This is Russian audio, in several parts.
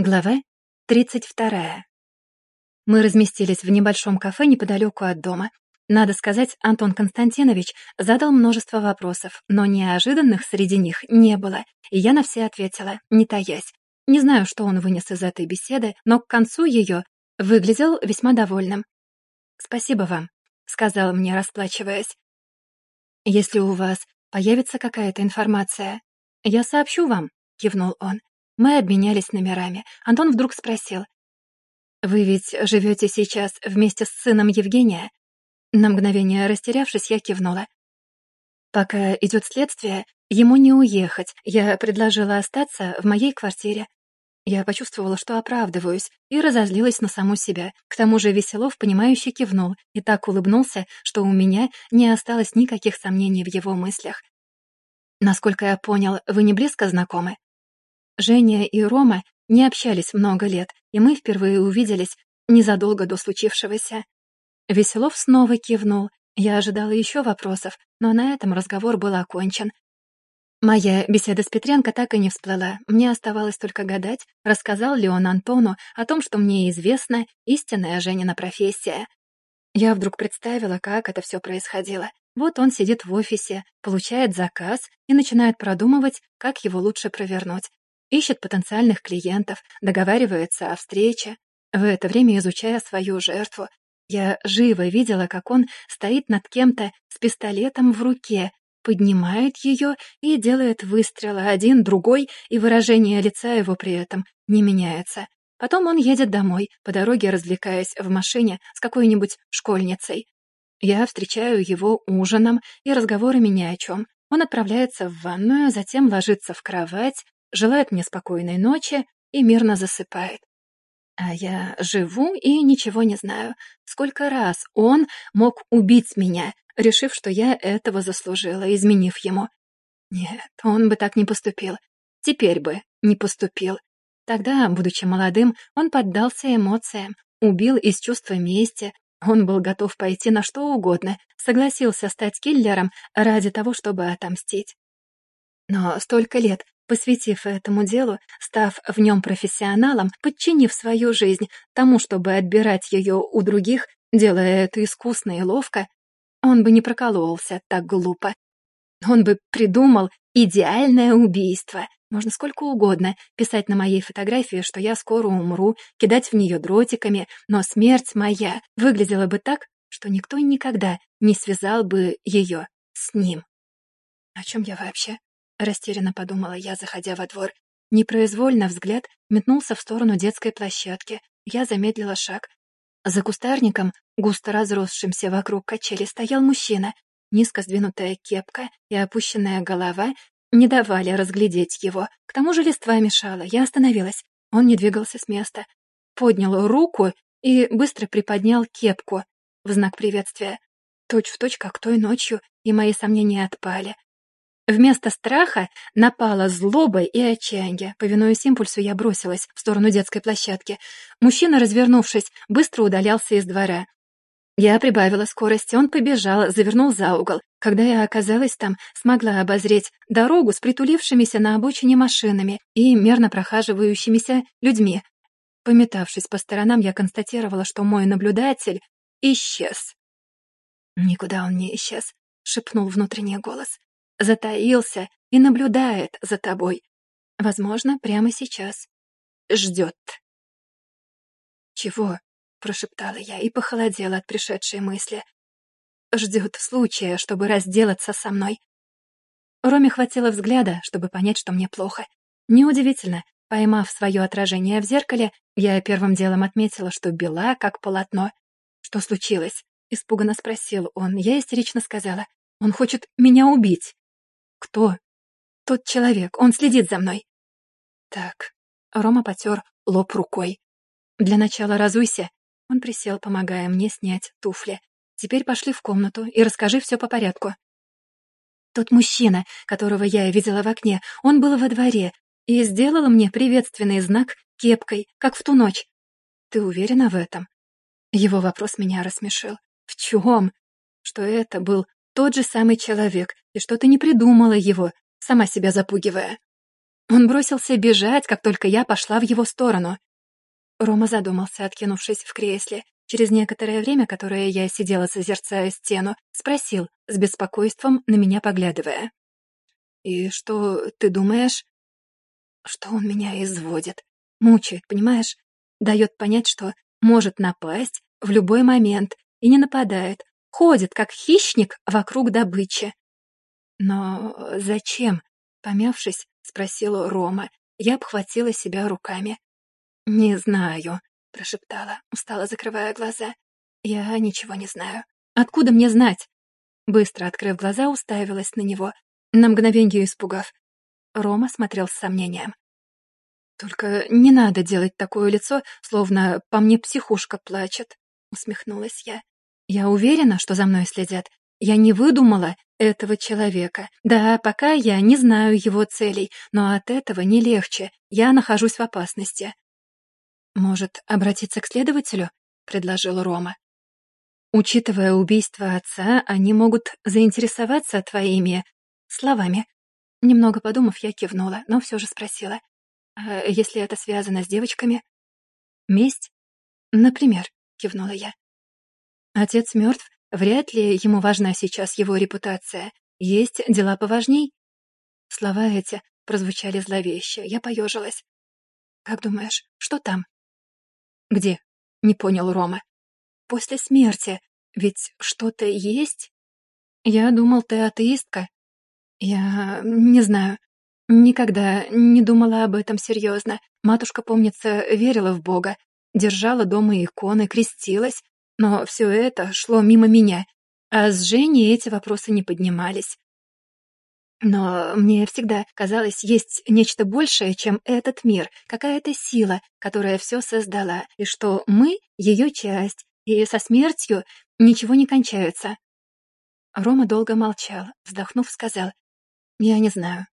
Глава 32. Мы разместились в небольшом кафе неподалеку от дома. Надо сказать, Антон Константинович задал множество вопросов, но неожиданных среди них не было, и я на все ответила, не таясь. Не знаю, что он вынес из этой беседы, но к концу ее выглядел весьма довольным. «Спасибо вам», — сказал мне, расплачиваясь. «Если у вас появится какая-то информация, я сообщу вам», — кивнул он. Мы обменялись номерами. Антон вдруг спросил. «Вы ведь живете сейчас вместе с сыном Евгения?» На мгновение растерявшись, я кивнула. «Пока идет следствие, ему не уехать. Я предложила остаться в моей квартире. Я почувствовала, что оправдываюсь, и разозлилась на саму себя. К тому же Веселов, понимающе кивнул, и так улыбнулся, что у меня не осталось никаких сомнений в его мыслях. «Насколько я понял, вы не близко знакомы?» Женя и Рома не общались много лет, и мы впервые увиделись незадолго до случившегося. Веселов снова кивнул. Я ожидала еще вопросов, но на этом разговор был окончен. Моя беседа с Петренко так и не всплыла. Мне оставалось только гадать, рассказал ли он Антону о том, что мне известна истинная Женина профессия. Я вдруг представила, как это все происходило. Вот он сидит в офисе, получает заказ и начинает продумывать, как его лучше провернуть ищет потенциальных клиентов, договаривается о встрече, в это время изучая свою жертву. Я живо видела, как он стоит над кем-то с пистолетом в руке, поднимает ее и делает выстрелы один, другой, и выражение лица его при этом не меняется. Потом он едет домой, по дороге развлекаясь в машине с какой-нибудь школьницей. Я встречаю его ужином и разговорами ни о чем. Он отправляется в ванную, затем ложится в кровать, желает мне спокойной ночи и мирно засыпает. А я живу и ничего не знаю. Сколько раз он мог убить меня, решив, что я этого заслужила, изменив ему. Нет, он бы так не поступил. Теперь бы не поступил. Тогда, будучи молодым, он поддался эмоциям, убил из чувства мести. Он был готов пойти на что угодно, согласился стать киллером ради того, чтобы отомстить. Но столько лет посвятив этому делу, став в нем профессионалом, подчинив свою жизнь тому, чтобы отбирать ее у других, делая это искусно и ловко, он бы не прокололся так глупо. Он бы придумал идеальное убийство. Можно сколько угодно писать на моей фотографии, что я скоро умру, кидать в нее дротиками, но смерть моя выглядела бы так, что никто никогда не связал бы ее с ним. О чем я вообще? Растерянно подумала я, заходя во двор. Непроизвольно взгляд метнулся в сторону детской площадки. Я замедлила шаг. За кустарником, густо разросшимся вокруг качели, стоял мужчина. Низко сдвинутая кепка и опущенная голова не давали разглядеть его. К тому же листва мешала. Я остановилась. Он не двигался с места. Поднял руку и быстро приподнял кепку в знак приветствия. Точь в точь, как той ночью, и мои сомнения отпали. Вместо страха напала злоба и отчаяние. Повинуясь импульсу, я бросилась в сторону детской площадки. Мужчина, развернувшись, быстро удалялся из двора. Я прибавила скорости, он побежал, завернул за угол. Когда я оказалась там, смогла обозреть дорогу с притулившимися на обочине машинами и мерно прохаживающимися людьми. Пометавшись по сторонам, я констатировала, что мой наблюдатель исчез. «Никуда он не исчез», — шепнул внутренний голос затаился и наблюдает за тобой. Возможно, прямо сейчас. Ждет. «Чего?» — прошептала я и похолодела от пришедшей мысли. «Ждет случая, чтобы разделаться со мной». Роме хватило взгляда, чтобы понять, что мне плохо. Неудивительно, поймав свое отражение в зеркале, я первым делом отметила, что бела, как полотно. «Что случилось?» — испуганно спросил он. Я истерично сказала. «Он хочет меня убить». «Кто?» «Тот человек, он следит за мной». «Так». Рома потер лоб рукой. «Для начала разуйся». Он присел, помогая мне снять туфли. «Теперь пошли в комнату и расскажи все по порядку». Тот мужчина, которого я видела в окне, он был во дворе и сделал мне приветственный знак кепкой, как в ту ночь. Ты уверена в этом? Его вопрос меня рассмешил. В чем? Что это был тот же самый человек, и что ты не придумала его, сама себя запугивая. Он бросился бежать, как только я пошла в его сторону. Рома задумался, откинувшись в кресле. Через некоторое время, которое я сидела, созерцая стену, спросил, с беспокойством на меня поглядывая. «И что ты думаешь?» «Что он меня изводит, мучает, понимаешь? Дает понять, что может напасть в любой момент и не нападает, ходит, как хищник, вокруг добычи. Но зачем?» Помявшись, спросила Рома. Я обхватила себя руками. «Не знаю», — прошептала, устало закрывая глаза. «Я ничего не знаю. Откуда мне знать?» Быстро открыв глаза, уставилась на него, на мгновенье испугав. Рома смотрел с сомнением. «Только не надо делать такое лицо, словно по мне психушка плачет», — усмехнулась я. «Я уверена, что за мной следят. Я не выдумала этого человека. Да, пока я не знаю его целей, но от этого не легче. Я нахожусь в опасности. «Может, обратиться к следователю?» — предложил Рома. «Учитывая убийство отца, они могут заинтересоваться твоими словами». Немного подумав, я кивнула, но все же спросила. «А если это связано с девочками?» «Месть?» «Например», — кивнула я. «Отец мертв, вряд ли ему важна сейчас его репутация. Есть дела поважней?» Слова эти прозвучали зловеще, я поежилась. «Как думаешь, что там?» «Где?» — не понял Рома. «После смерти. Ведь что-то есть?» «Я думал, ты атеистка». «Я... не знаю. Никогда не думала об этом серьезно. Матушка, помнится, верила в Бога, держала дома иконы, крестилась, но все это шло мимо меня, а с Женей эти вопросы не поднимались. Но мне всегда казалось, есть нечто большее, чем этот мир, какая-то сила, которая все создала, и что мы — ее часть, и со смертью ничего не кончается. Рома долго молчал, вздохнув, сказал, «Я не знаю.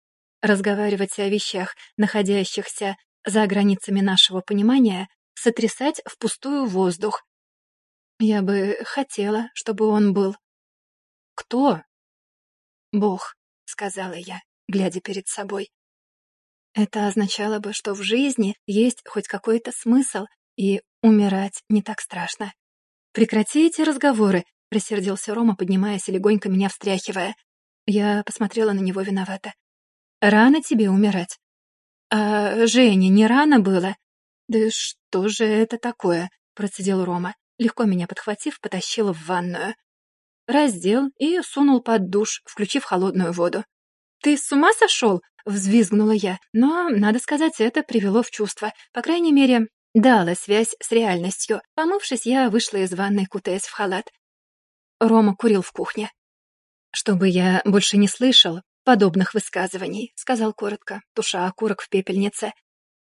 Разговаривать о вещах, находящихся за границами нашего понимания, сотрясать впустую воздух. Я бы хотела, чтобы он был». «Кто?» «Бог», сказала я, глядя перед собой. Это означало бы, что в жизни есть хоть какой-то смысл, и умирать не так страшно. «Прекрати эти разговоры», — рассердился Рома, поднимаясь и легонько меня встряхивая. Я посмотрела на него виновато. «Рано тебе умирать». «А Жене не рано было?» «Да что же это такое?» — процедил Рома. Легко меня подхватив, потащил в ванную раздел и сунул под душ, включив холодную воду. «Ты с ума сошел?» — взвизгнула я, но, надо сказать, это привело в чувство. По крайней мере, дало связь с реальностью. Помывшись, я вышла из ванной, кутаясь в халат. Рома курил в кухне. «Чтобы я больше не слышал подобных высказываний», — сказал коротко, туша окурок в пепельнице.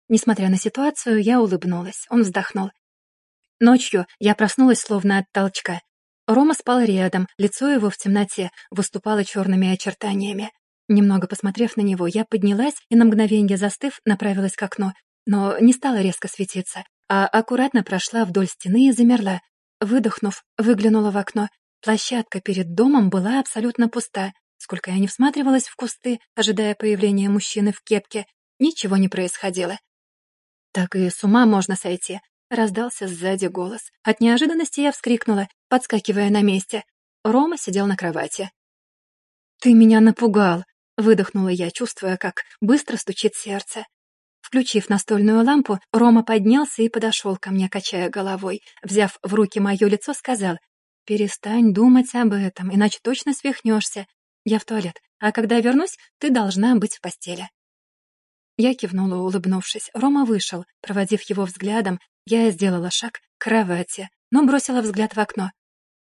Несмотря на ситуацию, я улыбнулась. Он вздохнул. Ночью я проснулась словно от толчка. Рома спал рядом, лицо его в темноте выступало черными очертаниями. Немного посмотрев на него, я поднялась и на мгновенье застыв, направилась к окну, но не стала резко светиться, а аккуратно прошла вдоль стены и замерла. Выдохнув, выглянула в окно. Площадка перед домом была абсолютно пуста. Сколько я не всматривалась в кусты, ожидая появления мужчины в кепке, ничего не происходило. Так и с ума можно сойти. Раздался сзади голос. От неожиданности я вскрикнула, подскакивая на месте. Рома сидел на кровати. «Ты меня напугал!» — выдохнула я, чувствуя, как быстро стучит сердце. Включив настольную лампу, Рома поднялся и подошел ко мне, качая головой. Взяв в руки мое лицо, сказал, «Перестань думать об этом, иначе точно свихнешься. Я в туалет, а когда вернусь, ты должна быть в постели». Я кивнула, улыбнувшись. Рома вышел. Проводив его взглядом, я сделала шаг к кровати, но бросила взгляд в окно.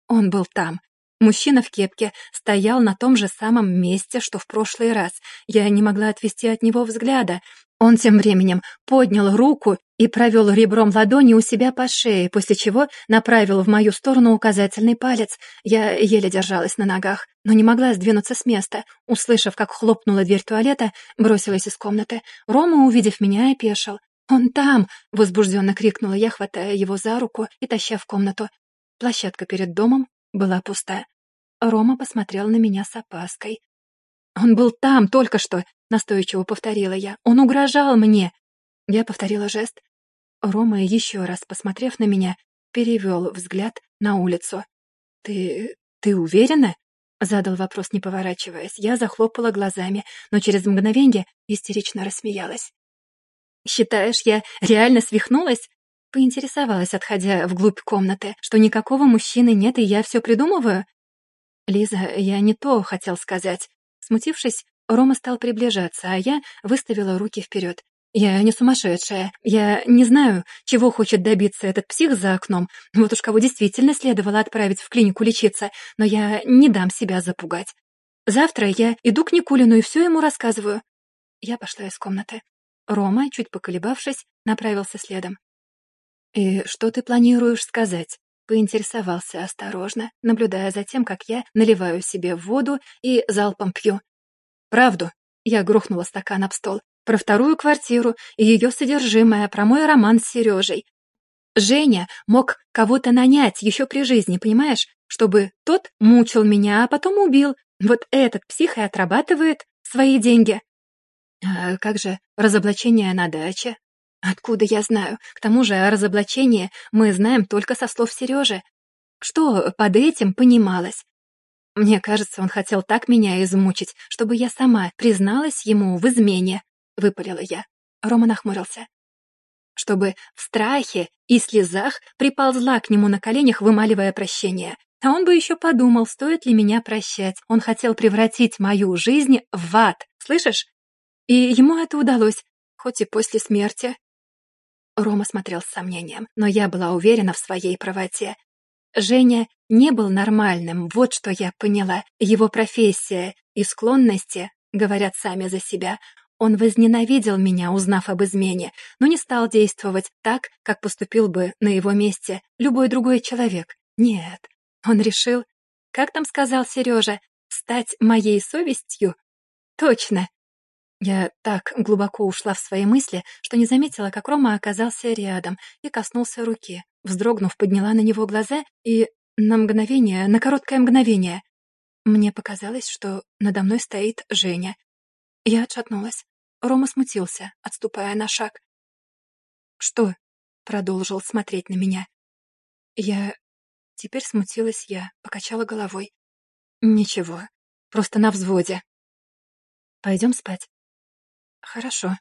Он был там. Мужчина в кепке стоял на том же самом месте, что в прошлый раз. Я не могла отвести от него взгляда. Он тем временем поднял руку и провел ребром ладони у себя по шее, после чего направил в мою сторону указательный палец. Я еле держалась на ногах, но не могла сдвинуться с места. Услышав, как хлопнула дверь туалета, бросилась из комнаты. Рома, увидев меня, опешил. «Он там!» — возбужденно крикнула я, хватая его за руку и таща в комнату. Площадка перед домом была пуста. Рома посмотрел на меня с опаской. Он был там только что, настойчиво повторила я. Он угрожал мне. Я повторила жест. Рома, еще раз посмотрев на меня, перевел взгляд на улицу. «Ты... ты уверена?» Задал вопрос, не поворачиваясь. Я захлопала глазами, но через мгновенье истерично рассмеялась. «Считаешь, я реально свихнулась?» Поинтересовалась, отходя вглубь комнаты, что никакого мужчины нет, и я все придумываю. Лиза, я не то хотел сказать. Смутившись, Рома стал приближаться, а я выставила руки вперед. Я не сумасшедшая. Я не знаю, чего хочет добиться этот псих за окном. Вот уж кого действительно следовало отправить в клинику лечиться, но я не дам себя запугать. Завтра я иду к Никулину и все ему рассказываю. Я пошла из комнаты. Рома, чуть поколебавшись, направился следом. «И что ты планируешь сказать?» Поинтересовался осторожно, наблюдая за тем, как я наливаю себе воду и залпом пью. «Правду!» Я грохнула стакан об стол. Про вторую квартиру и ее содержимое, про мой роман с Сережей. Женя мог кого-то нанять еще при жизни, понимаешь? Чтобы тот мучил меня, а потом убил. Вот этот псих и отрабатывает свои деньги. А как же разоблачение на даче? Откуда я знаю? К тому же о разоблачении мы знаем только со слов Сережи. Что под этим понималось? Мне кажется, он хотел так меня измучить, чтобы я сама призналась ему в измене, — выпалила я. Рома нахмурился. Чтобы в страхе и слезах приползла к нему на коленях, вымаливая прощение. А он бы еще подумал, стоит ли меня прощать. Он хотел превратить мою жизнь в ад, слышишь? И ему это удалось, хоть и после смерти. Рома смотрел с сомнением, но я была уверена в своей правоте. Женя не был нормальным, вот что я поняла. Его профессия и склонности говорят сами за себя. Он возненавидел меня, узнав об измене, но не стал действовать так, как поступил бы на его месте любой другой человек. Нет, он решил, как там сказал Сережа, стать моей совестью? Точно, я так глубоко ушла в свои мысли, что не заметила, как Рома оказался рядом и коснулся руки. Вздрогнув, подняла на него глаза и на мгновение, на короткое мгновение, мне показалось, что надо мной стоит Женя. Я отшатнулась. Рома смутился, отступая на шаг. «Что?» — продолжил смотреть на меня. Я... Теперь смутилась я, покачала головой. «Ничего, просто на взводе». «Пойдем спать». «Хорошо»,